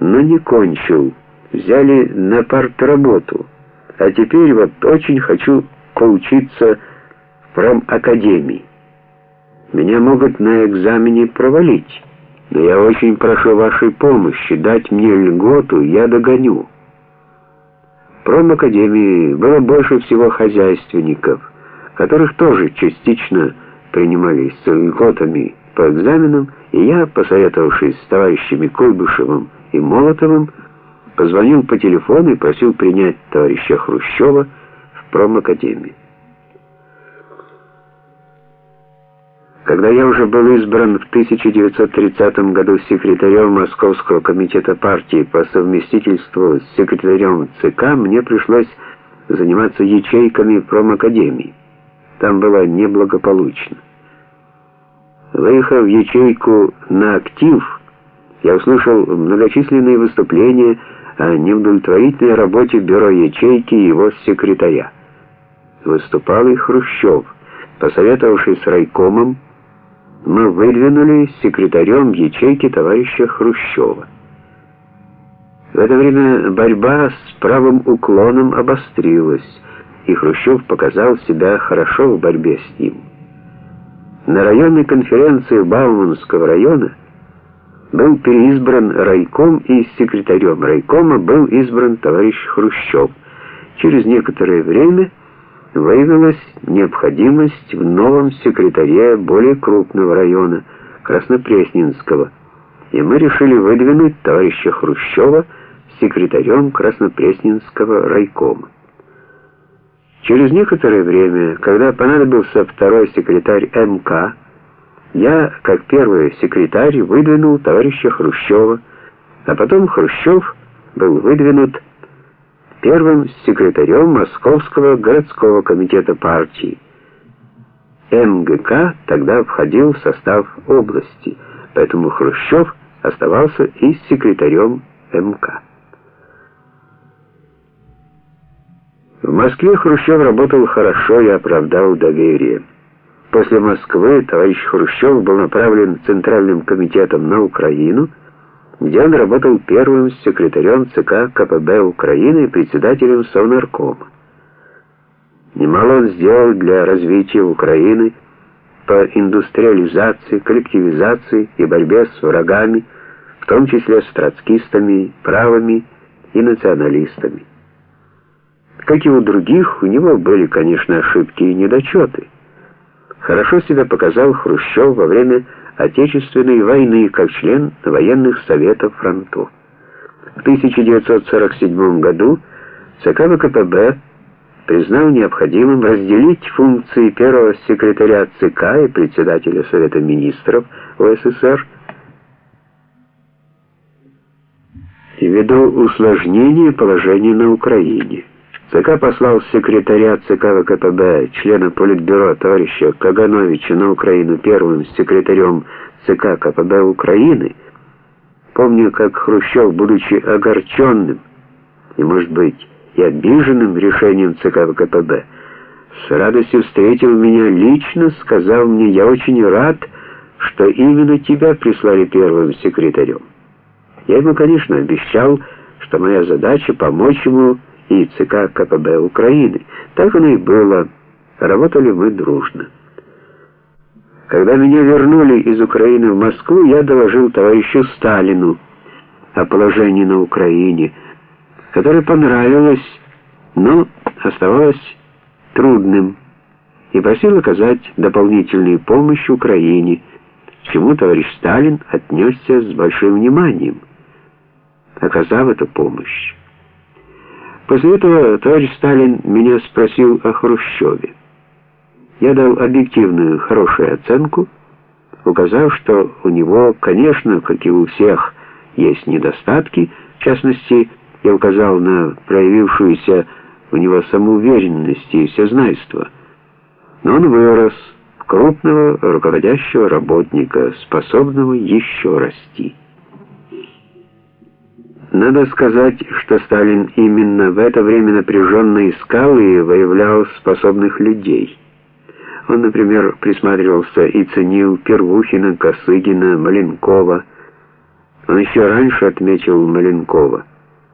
но не кончил. Взяли на партработу. А теперь вот очень хочу поучиться в промакадемии. Меня могут на экзамене провалить, но я очень прошу вашей помощи, дать мне льготу, я догоню. В промакадемии было больше всего хозяйственников, которых тоже частично принимали с льготами по экзаменам, и я, посоветовавшись с товарищами Куйбышевым и Молотовым, позвонил по телефону и просил принять товарища Хрущева в промакадемию. Когда я уже был избран в 1930 году секретарем Московского комитета партии по совместительству с секретарем ЦК, мне пришлось заниматься ячейками промакадемии. Там было неблагополучно. Выехав в ячейку на актив, я услышал многочисленные выступления о неудовлетворительной работе бюро ячейки и его секретаря. Выступал и Хрущев, посоветовавшись с райкомом, мы выдвинули секретарем ячейки товарища Хрущева. В это время борьба с правым уклоном обострилась, и Хрущев показал себя хорошо в борьбе с ним. На районной конференции Бауманского района был переизбран райком и секретарем райкома был избран товарищ Хрущев. Через некоторое время выявилась необходимость в новом секретаре более крупного района, Краснопресненского, и мы решили выдвинуть товарища Хрущева секретарем Краснопресненского райкома. Через некоторое время, когда понадобился второй секретарь МК, я, как первый секретарь, выдвинул товарища Хрущева, а потом Хрущев был выдвинут первым секретарем Московского городского комитета партии. МГК тогда входил в состав области, поэтому Хрущев оставался и секретарем МК. В Москве Хрущев работал хорошо и оправдал доверие. После Москвы товарищ Хрущев был направлен Центральным комитетом на Украину, где он работал первым секретарем ЦК КПБ Украины и председателем Совнаркома. Немало он сделал для развития Украины по индустриализации, коллективизации и борьбе с врагами, в том числе с троцкистами, правыми и националистами. Как и у других, у него были, конечно, ошибки и недочеты. Хорошо себя показал Хрущев во время Отечественной войны как член военных советов фронтов. В 1947 году ЦК ВКПБ признал необходимым разделить функции первого секретаря ЦК и председателя Совета министров УССР ввиду усложнения положения на Украине. ЦК послал секретаря ЦК ВКПБ, члена Политбюро товарища Кагановича на Украину первым секретарем ЦК КПБ Украины. Помню, как Хрущев, будучи огорченным и, может быть, и обиженным решением ЦК ВКПБ, с радостью встретил меня лично, сказал мне, я очень рад, что именно тебя прислали первым секретарем. Я ему, конечно, обещал, что моя задача помочь ему и ЦК КПБ Украины. Так оно и было. Работали мы дружно. Когда меня вернули из Украины в Москву, я доложил товарищу Сталину о положении на Украине, которое понравилось, но оставалось трудным, и просил оказать дополнительную помощь Украине, к чему товарищ Сталин отнесся с большим вниманием, оказав эту помощь. После этого товарищ Сталин меня спросил о Хрущеве. Я дал объективную, хорошую оценку, указав, что у него, конечно, как и у всех, есть недостатки, в частности, я указал на проявившуюся у него самоуверенность и всезнайство. Но он вырос в крупного руководящего работника, способного еще расти. Надо сказать, что Сталин именно в это время напряженно искал и выявлял способных людей. Он, например, присматривался и ценил Первухина, Косыгина, Маленкова. Он еще раньше отметил Маленкова.